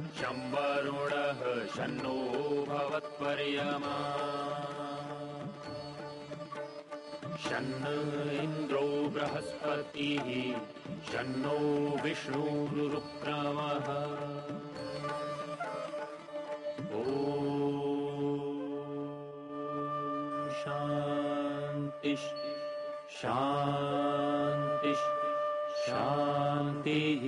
शम्बरुणः शन्नो भवत्पर्यमा। शन्न इन्द्रो बृहस्पतिः शन्नो विष्णुरुक्रमः। ॐ शान्तिः शान्तिः शान्तिः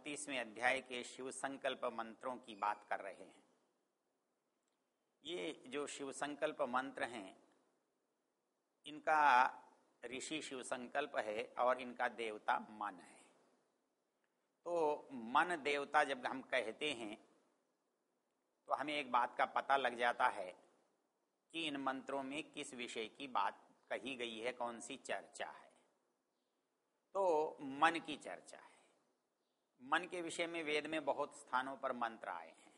चौतीसवें अध्याय के शिव संकल्प मंत्रों की बात कर रहे हैं। ये जो शिव संकल्प मंत्र हैं, इनका ऋषि शिव संकल्प है और इनका देवता मन है। तो मन देवता जब हम कहते हैं तो हमें एक बात का पता लग जाता है कि इन मंत्रों में किस विषय की बात कही गई है, कौन सी चर्चा है। तो मन की चर्चा है। मन के विषय में वेद में बहुत स्थानों पर मंत्र आए हैं।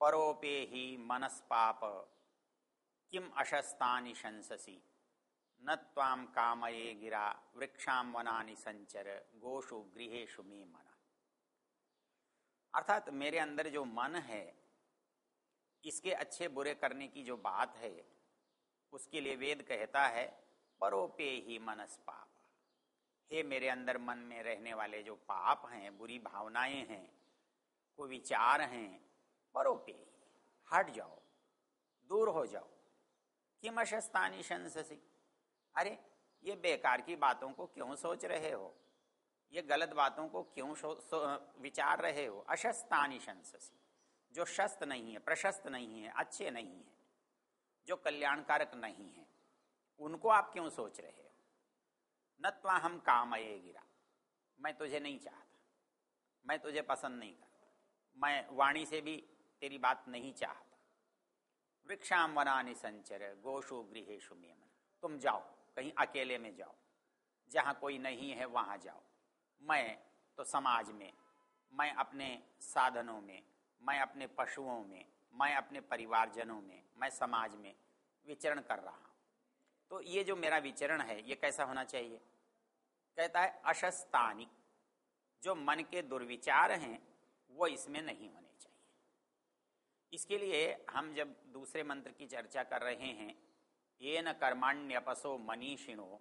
परोपे ही मनस्पाप, किम अशस्तानि शंससी, न ताम कामये गिरा वृक्षाम वनानि संचर, गोषु गृहेशु मे मना। अर्थात मेरे अंदर जो मन है, इसके अच्छे बुरे करने की जो बात है, उसके लिए वेद कहता है, परोपे ही मनस्पाप। हे मेरे अंदर मन में रहने वाले जो पाप हैं, बुरी भावनाएँ हैं, कोई विचार हैं परोपे हट जाओ, दूर हो जाओ। किम अशस्तानी शंससी। अरे, ये बेकार की बातों को क्यों सोच रहे हो? ये गलत बातों को क्यों सो, विचार रहे हो? अशस्तानी शंससी। जो शस्त नहीं है, प्रशस्त नहीं है, अच्छे नहीं है, जो कल्याणकारक नहीं है, उनको आप क्यों सोच रहे हो? नत्वा हम काम कामये गिरा। मैं तुझे नहीं चाहता। मैं तुझे पसंद नहीं करता। मैं वाणी से भी तेरी बात नहीं चाहता। वृक्षाम वनानि संचर गोशु गृहेशु मेमन। तुम जाओ, कहीं अकेले में जाओ। जहाँ कोई नहीं है, वहाँ जाओ। मैं तो समाज में, मैं अपने साधनों में, मैं अपने पशुओं में, मैं अपने परिवारजनों में, मैं समाज में विचरण कर रहा तो ये जो मेरा विचरण है, ये कैसा होना चाहिए? कहता है अशस्तानिक जो मन के दुर्विचार हैं, वो इसमें नहीं होने चाहिए। इसके लिए हम जब दूसरे मंत्र की चर्चा कर रहे हैं ये न कर्माण्यपसो मनीषिणो,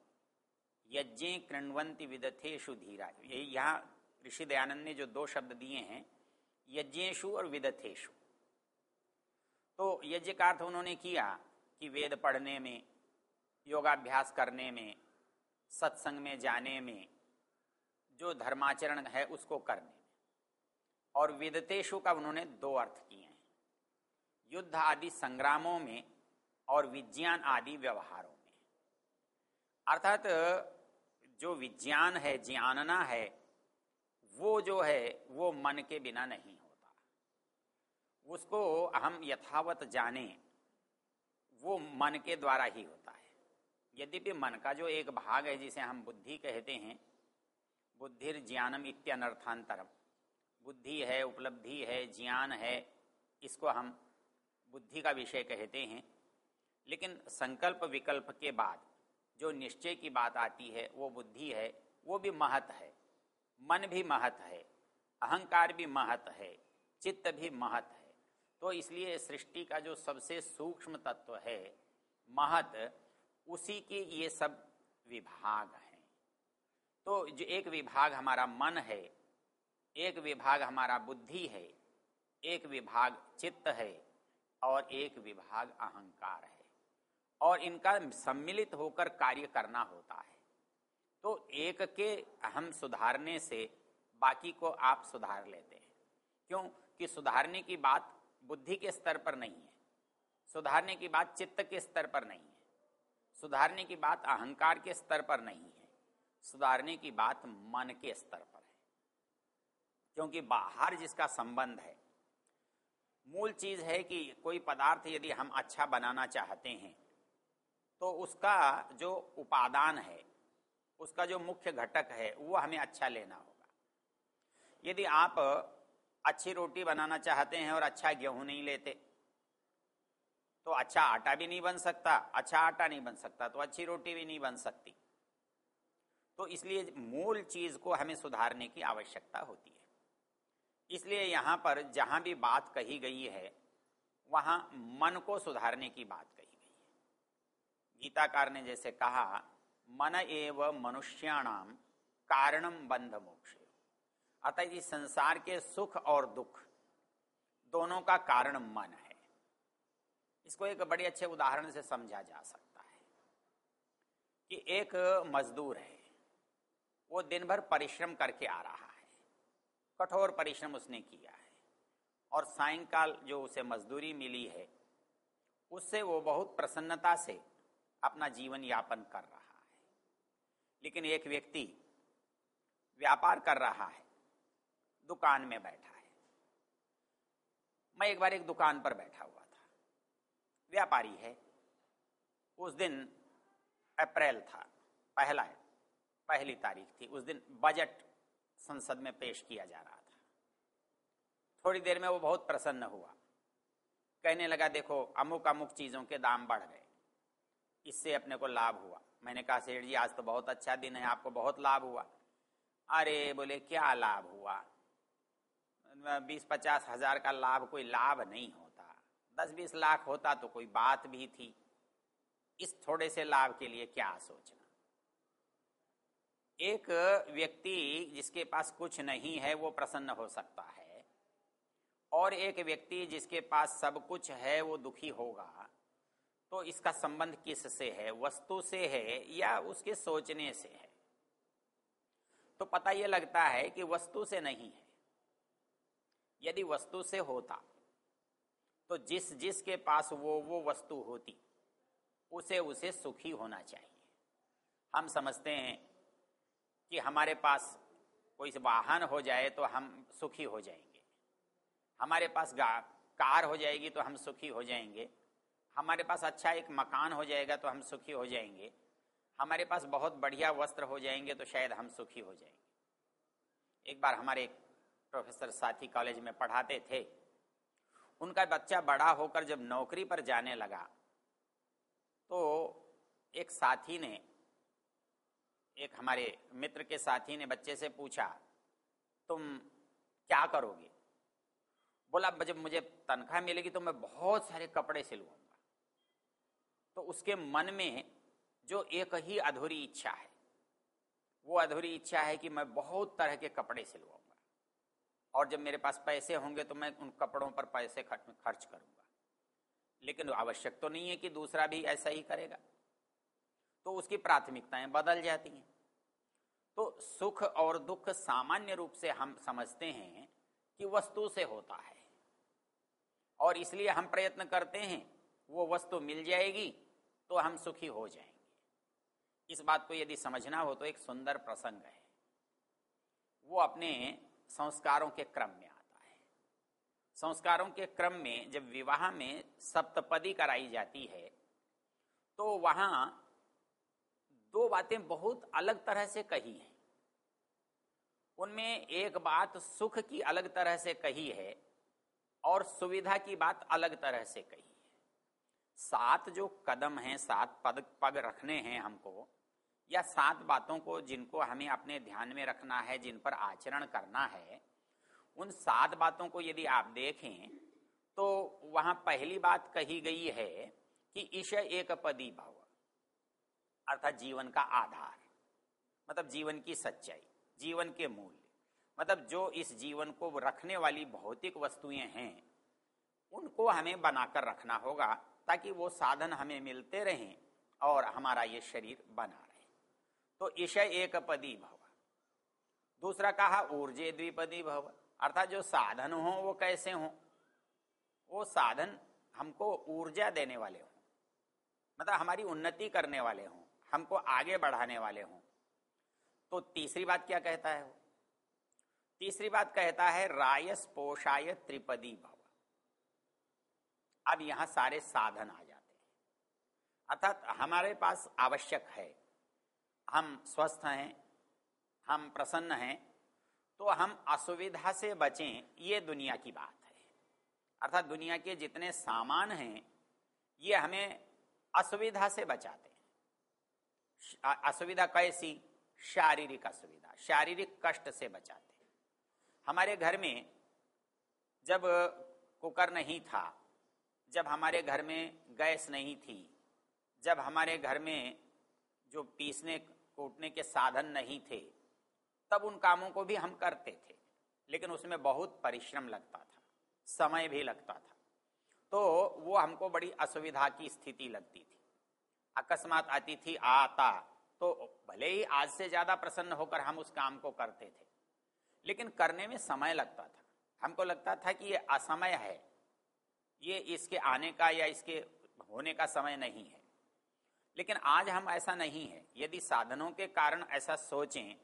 यज्ञ कृणवंती विदथेशु धीरा। ये यहाँ ऋषि दयानंद ने जो दो शब्द दिए हैं यज्ञेशु और विदथेशु तो यज्ञ का अर्थ उन्होंने किया कि वेद पढ़ने में योगाभ्यास करने में, सत्संग में जाने में, जो धर्माचरण है उसको करने में। और विदतेशु का उन्होंने दो अर्थ किए हैं। युद्ध आदि संग्रामों में और विज्ञान आदि व्यवहारों में। अर्थात, जो विज्ञान है, ज्ञानना है, वो जो है, वो मन के बिना नहीं होता। उसको हम यथावत जाने, वो मन के द्वारा ही होता यद्यपि मन का जो एक भाग है जिसे हम बुद्धि कहते हैं, बुद्धिर ज्ञानम इत्यनर्थांतरम। बुद्धि है, उपलब्धि है, ज्ञान है, इसको हम बुद्धि का विषय कहते हैं। लेकिन संकल्प विकल्प के बाद जो निश्चय की बात आती है, वो बुद्धि है, वो भी महत है। मन भी महत है, अहंकार भी महत है, चित्त भी महत है। तो इसलिए सृष्टि का जो सबसे सूक्ष्म तत्व है, महत उसी के ये सब विभाग हैं। तो जो एक विभाग हमारा मन है, एक विभाग हमारा बुद्धि है, एक विभाग चित्त है और एक विभाग अहंकार है। और इनका सम्मिलित होकर कार्य करना होता है। तो एक के हम सुधारने से बाकी को आप सुधार लेते हैं। क्यों? कि सुधारने की बात बुद्धि के स्तर पर नहीं है। सुधारने की बात चित्त के स्तर पर नहीं है। सुधारने की बात अहंकार के स्तर पर नहीं है। सुधारने की बात मन के स्तर पर है। क्योंकि बाहर जिसका संबंध है, मूल चीज़ है कि कोई पदार्थ यदि हम अच्छा बनाना चाहते हैं तो उसका जो उपादान है, उसका जो मुख्य घटक है, वो हमें अच्छा लेना होगा। यदि आप अच्छी रोटी बनाना चाहते हैं और अच्छा गेहूँ नहीं लेते तो अच्छा आटा भी नहीं बन सकता अच्छा आटा नहीं बन सकता तो अच्छी रोटी भी नहीं बन सकती। तो इसलिए मूल चीज़ को हमें सुधारने की आवश्यकता होती है। इसलिए यहाँ पर जहाँ भी बात कही गई है, वहाँ मन को सुधारने की बात कही गई है। गीताकार ने जैसे कहा, मन एव मनुष्याणाम कारणम बंध मोक्ष। अतः इस संसार के सुख और दुख, दोनों का कारण मन है। इसको एक बड़े अच्छे उदाहरण से समझा जा सकता है कि एक मजदूर है, वो दिन भर परिश्रम करके आ रहा है, कठोर परिश्रम उसने किया है, और सायंकाल जो उसे मजदूरी मिली है, उससे वो बहुत प्रसन्नता से अपना जीवन यापन कर रहा है। लेकिन एक व्यक्ति व्यापार कर रहा है, दुकान में बैठा है। मैं एक बार एक दुकान पर बैठा हुआ व्यापारी है। उस दिन अप्रैल था, पहला, पहली तारीख थी। उस दिन बजट संसद में पेश किया जा रहा था। थोड़ी देर में वो बहुत प्रसन्न हुआ। कहने लगा, देखो अमुक अमुक चीज़ों के दाम बढ़ गए। इससे अपने को लाभ हुआ। मैंने कहा, सेठ जी, आज तो बहुत अच्छा दिन है, आपको बहुत लाभ हुआ। अरे, बोले, क्या लाभ हुआ? बीस पचास हज़ार का लाभ, कोई लाभ नहीं होता दस बीस लाख होता तो कोई बात भी थी। इस थोड़े से लाभ के लिए क्या सोचना? एक व्यक्ति जिसके पास कुछ नहीं है, वो प्रसन्न हो सकता है। और एक व्यक्ति जिसके पास सब कुछ है, वो दुखी होगा। तो इसका संबंध किस से है? वस्तु से है या उसके सोचने से है? तो पता यह लगता है कि वस्तु से नहीं है। यदि वस्तु से होता तो जिस जिसके पास वो वो वस्तु होती, उसे उसे सुखी होना चाहिए। हम समझते हैं कि हमारे पास कोई वाहन हो जाए तो हम सुखी हो जाएँगे। हमारे पास कार हो जाएगी तो हम सुखी हो जाएँगे। हमारे पास अच्छा एक मकान हो जाएगा तो हम सुखी हो जाएँगे। हमारे पास बहुत बढ़िया वस्त्र हो जाएँगे तो शायद हम सुखी हो जाएँगे। एक बार हमारे प्रोफेसर साथी कॉलेज में पढ़ाते थे उनका बच्चा बड़ा होकर जब नौकरी पर जाने लगा तो एक साथी ने, एक हमारे मित्र के साथी ने बच्चे से पूछा, तुम क्या करोगे? बोला जब मुझे तनख्वाह मिलेगी तो मैं बहुत सारे कपड़े सिलवाऊँगा। तो उसके मन में जो एक ही अधूरी इच्छा है, वो अधूरी इच्छा है कि मैं बहुत तरह के कपड़े सिलवाऊँगा और जब मेरे पास पैसे होंगे तो मैं उन कपड़ों पर पैसे खर्च करूँगा। लेकिन आवश्यक तो नहीं है कि दूसरा भी ऐसा ही करेगा। तो उसकी प्राथमिकताएँ बदल जाती हैं। तो सुख और दुख सामान्य रूप से हम समझते हैं कि वस्तु से होता है। और इसलिए हम प्रयत्न करते हैं, वो वस्तु मिल जाएगी तो हम सुखी हो जाएँगे। इस बात को यदि समझना हो तो एक सुंदर प्रसंग है। वो अपने संस्कारों के क्रम में आता है। संस्कारों के क्रम में जब विवाह में सप्तपदी कराई जाती है तो वहाँ दो बातें बहुत अलग तरह से कही हैं। उनमें एक बात सुख की अलग तरह से कही है और सुविधा की बात अलग तरह से कही है। सात जो कदम हैं, सात पद, पग रखने हैं हमको या सात बातों को जिनको हमें अपने ध्यान में रखना है, जिन पर आचरण करना है, उन सात बातों को यदि आप देखें तो वहाँ पहली बात कही गई है कि ईश एक पदी भव, अर्थात जीवन का आधार मतलब जीवन की सच्चाई, जीवन के मूल्य। मतलब जो इस जीवन को रखने वाली भौतिक वस्तुएँ हैं, उनको हमें बनाकर रखना होगा, ताकि वो साधन हमें मिलते रहें और हमारा ये शरीर बना रहे। तो ईशय एक पदी भव। दूसरा कहा, ऊर्जे द्विपदी भव। अर्थात जो साधन हो, वो कैसे हो? वो साधन हमको ऊर्जा देने वाले हों। मतलब हमारी उन्नति करने वाले हों, हमको आगे बढ़ाने वाले हों। तो तीसरी बात क्या कहता है वो? तीसरी बात कहता है, रायस पोषाय त्रिपदी भव। अब यहाँ सारे साधन आ जाते हैं। अर्थात हमारे पास आवश्यक है। हम स्वस्थ हैं, हम प्रसन्न हैं तो हम असुविधा से बचें, ये दुनिया की बात है। अर्थात दुनिया के जितने सामान हैं, ये हमें असुविधा से बचाते हैं। असुविधा कैसी? शारीरिक असुविधा, शारीरिक कष्ट से बचाते हैं। हमारे घर में जब कुकर नहीं था, जब हमारे घर में गैस नहीं थी, जब हमारे घर में जो पीसने कूटने के साधन नहीं थे, तब उन कामों को भी हम करते थे, लेकिन उसमें बहुत परिश्रम लगता था, समय भी लगता था। तो वो हमको बड़ी असुविधा की स्थिति लगती थी। अकस्मात आती थी आता तो भले ही आज से ज़्यादा प्रसन्न होकर हम उस काम को करते थे, लेकिन करने में समय लगता था। हमको लगता था कि ये असमय है, ये इसके आने का या इसके होने का समय नहीं है। लेकिन आज हम ऐसा नहीं है। यदि साधनों के कारण ऐसा सोचें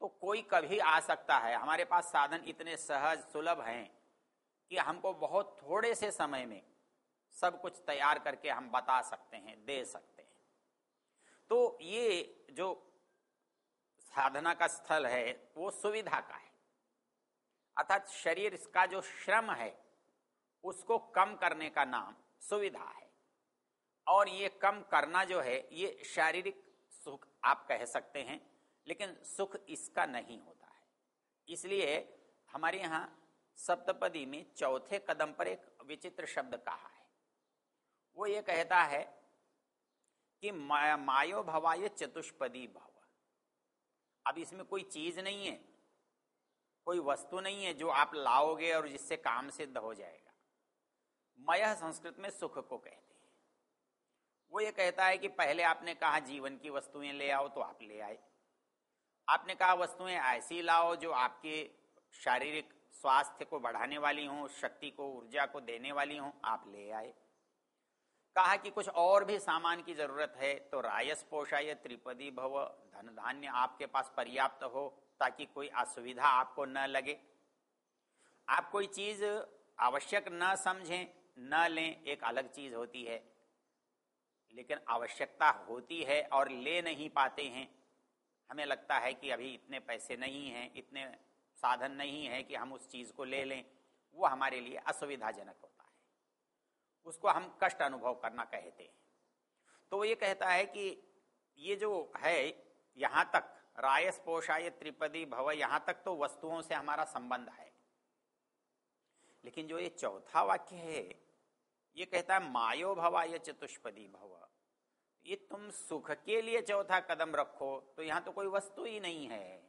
तो कोई कभी आ सकता है। हमारे पास साधन इतने सहज, सुलभ हैं कि हमको बहुत थोड़े से समय में सब कुछ तैयार करके हम बता सकते हैं, दे सकते हैं। तो ये जो साधना का स्थल है, वो सुविधा का है। अर्थात शरीर का जो श्रम है, उसको कम करने का नाम सुविधा है। और ये कम करना जो है ये शारीरिक सुख आप कह सकते हैं लेकिन सुख इसका नहीं होता है। इसलिए हमारे यहाँ सप्तपदी में चौथे कदम पर एक विचित्र शब्द कहा है। वो ये कहता है कि माया, मायो भवाय चतुष्पदी भव। अब इसमें कोई चीज़ नहीं है कोई वस्तु नहीं है जो आप लाओगे और जिससे काम सिद्ध हो जाएगा। मय संस्कृत में सुख को कहते वो ये कहता है कि पहले आपने कहा जीवन की वस्तुएँ ले आओ तो आप ले आए। आपने कहा वस्तुएँ ऐसी लाओ जो आपके शारीरिक स्वास्थ्य को बढ़ाने वाली हों, शक्ति को, ऊर्जा को देने वाली हों, आप ले आए। कहा कि कुछ और भी सामान की ज़रूरत है तो रायस पोषाय त्रिपदी भव धन धान्य आपके पास पर्याप्त हो ताकि कोई असुविधा आपको न लगे। आप कोई चीज़ आवश्यक न समझें, न लें, एक अलग चीज़ होती है। लेकिन आवश्यकता होती है और ले नहीं पाते हैं। हमें लगता है कि अभी इतने पैसे नहीं हैं, इतने साधन नहीं है कि हम उस चीज़ को ले लें। वो हमारे लिए असुविधाजनक होता है। उसको हम कष्ट अनुभव करना कहते हैं। तो ये कहता है कि ये जो है, यहाँ तक रायस पोषाय त्रिपदी भव, यहाँ तक तो वस्तुओं से हमारा संबंध है। लेकिन जो ये चौथा वाक्य है, ये कहता है मायो भवाय चतुष्पदी भव। ये तुम सुख के लिए चौथा कदम रखो तो यहाँ तो कोई वस्तु ही नहीं है।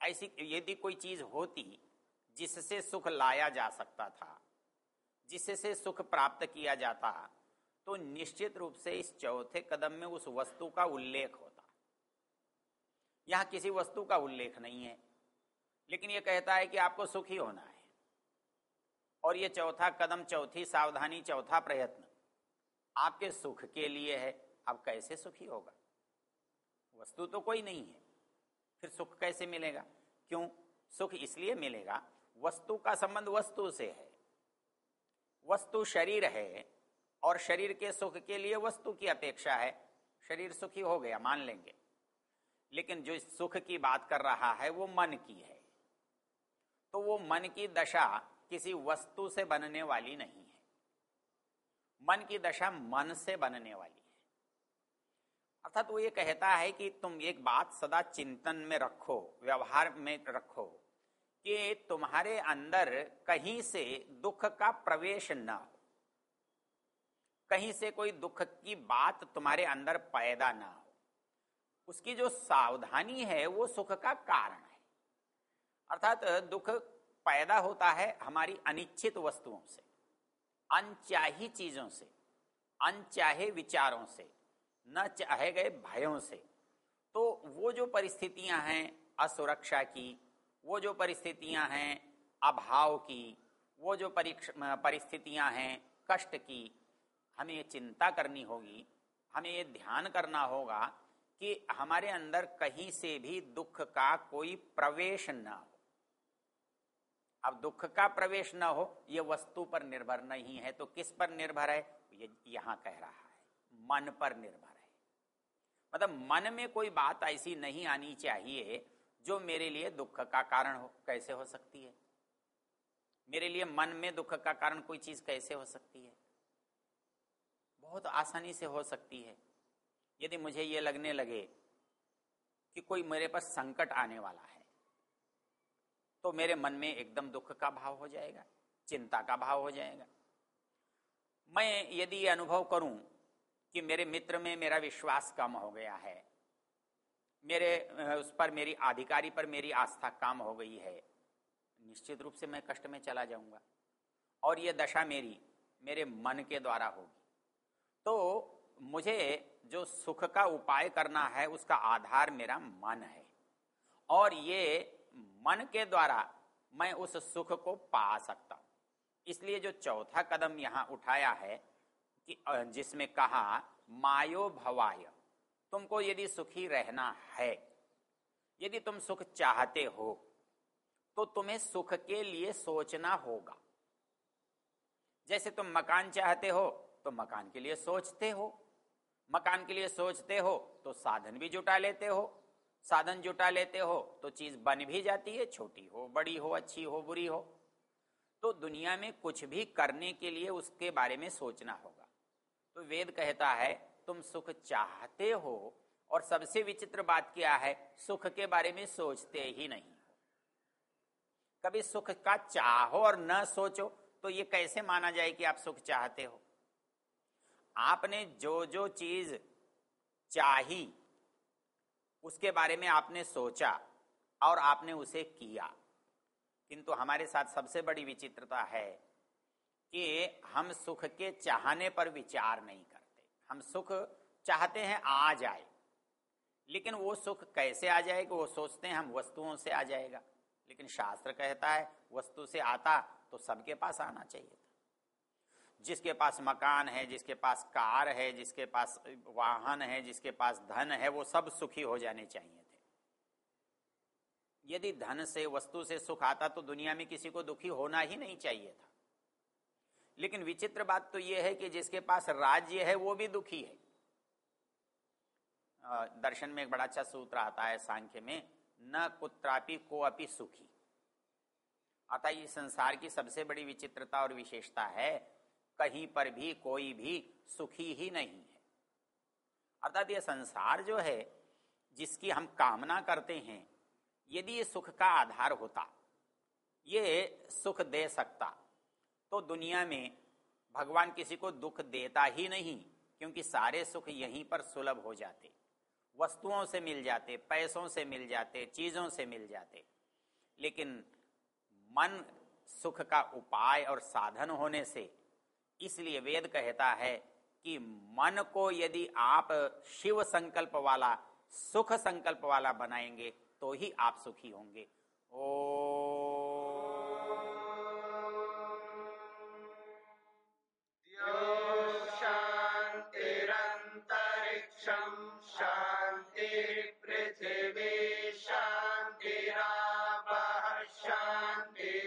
ऐसी यदि कोई चीज़ होती जिससे सुख लाया जा सकता था, जिससे सुख प्राप्त किया जाता तो निश्चित रूप से इस चौथे कदम में उस वस्तु का उल्लेख होता। यहाँ किसी वस्तु का उल्लेख नहीं है, लेकिन यह कहता है कि आपको सुखी होना है। और यह चौथा कदम, चौथी सावधानी, चौथा प्रयत्न। आपके सुख के लिए है, अब कैसे सुखी होगा? वस्तु तो कोई नहीं है, फिर सुख कैसे मिलेगा? क्यों? सुख इसलिए मिलेगा, वस्तु का संबंध वस्तु से है। वस्तु शरीर है, और शरीर के सुख के लिए वस्तु की अपेक्षा है। शरीर सुखी हो गया, मान लेंगे। लेकिन जो सुख की बात कर रहा है, वो मन की है। तो वो मन की दशा किसी वस्तु से बनने वाली नहीं मन की दशा मन से बनने वाली है। अर्थात वो ये कहता है कि तुम एक बात सदा चिंतन में रखो, व्यवहार में रखो कि तुम्हारे अंदर कहीं से दुख का प्रवेश न हो। कहीं से कोई दुख की बात तुम्हारे अंदर पैदा ना हो। उसकी जो सावधानी है वो सुख का कारण है। अर्थात दुख पैदा होता है हमारी अनिच्छित वस्तुओं से। अनचाही चीज़ों से, अनचाहे विचारों से, न चाहे गए भयों से। तो वो जो परिस्थितियाँ हैं असुरक्षा की, वो जो परिस्थितियाँ हैं अभाव की, वो जो परिस्थितियाँ हैं कष्ट की, हमें ये चिंता करनी होगी, हमें ये ध्यान करना होगा कि हमारे अंदर कहीं से भी दुख का कोई प्रवेश न हो। अब दुख का प्रवेश न हो, ये वस्तु पर निर्भर नहीं है तो किस पर निर्भर है? ये यहाँ कह रहा है, मन पर निर्भर है। मतलब मन में कोई बात ऐसी नहीं आनी चाहिए जो मेरे लिए दुख का कारण हो, कैसे हो सकती है? मेरे लिए मन में दुख का कारण कोई चीज़ कैसे हो सकती है? बहुत आसानी से हो सकती है। यदि मुझे ये लगने लगे कि कोई मेरे पास संकट आने वाला है तो मेरे मन में एकदम दुख का भाव हो जाएगा, चिंता का भाव हो जाएगा। मैं यदि ये अनुभव करूँ कि मेरे मित्र में मेरा विश्वास कम हो गया है, मेरे, उस पर मेरी अधिकारी पर मेरी आस्था कम हो गई है, निश्चित रूप से मैं कष्ट में चला जाऊँगा और ये दशा मेरी, मेरे मन के द्वारा होगी। तो मुझे जो सुख का उपाय करना है, उसका आधार मेरा मन है और ये मन के द्वारा मैं उस सुख को पा सकता इसलिए जो चौथा कदम यहाँ उठाया है कि जिसमें कहा, मायो भवाय, तुमको यदि सुखी रहना है, यदि तुम सुख चाहते हो तो तुम्हें सुख के लिए सोचना होगा। जैसे तुम मकान चाहते हो तो मकान के लिए सोचते हो, मकान के लिए सोचते हो तो साधन भी जुटा लेते हो साधन जुटा लेते हो तो चीज़ बन भी जाती है, छोटी हो, बड़ी हो, अच्छी हो, बुरी हो। तो दुनिया में कुछ भी करने के लिए उसके बारे में सोचना होगा। तो वेद कहता है, तुम सुख चाहते हो और सबसे विचित्र बात क्या है, सुख के बारे में सोचते ही नहीं कभी सुख का चाहो और न सोचो तो ये कैसे माना जाए कि आप सुख चाहते हो? आपने जो जो चीज़ चाही उसके बारे में आपने सोचा और आपने उसे किया। किंतु हमारे साथ सबसे बड़ी विचित्रता है कि हम सुख के चाहने पर विचार नहीं करते। हम सुख चाहते हैं आ जाए। लेकिन वो सुख कैसे आ जाएगा, वो सोचते हैं हम वस्तुओं से आ जाएगा। लेकिन शास्त्र कहता है, वस्तु से आता तो सबके पास आना चाहिए जिसके पास मकान है, जिसके पास कार है, जिसके पास वाहन है, जिसके पास धन है, वो सब सुखी हो जाने चाहिए थे। यदि धन से, वस्तु से सुख आता तो दुनिया में किसी को दुखी होना ही नहीं चाहिए था। लेकिन विचित्र बात तो यह है कि जिसके पास राज्य है, वो भी दुखी है। दर्शन में एक बड़ा अच्छा सूत्र आता है सांख्य में, न कुत्रापि को अपि सुखी। अतः ये संसार की सबसे बड़ी विचित्रता और विशेषता है कहीं पर भी कोई भी सुखी ही नहीं है। अर्थात ये संसार जो है, जिसकी हम कामना करते हैं, यदि ये सुख का आधार होता, ये सुख दे सकता तो दुनिया में भगवान किसी को दुख देता ही नहीं, क्योंकि सारे सुख यहीं पर सुलभ हो जाते। वस्तुओं से मिल जाते, पैसों से मिल जाते, चीज़ों से मिल जाते। लेकिन मन सुख का उपाय और साधन होने से इसलिए वेद कहता है कि मन को यदि आप शिव संकल्प वाला, सुख संकल्प वाला बनाएँगे तो ही आप सुखी होंगे। ओ। शांति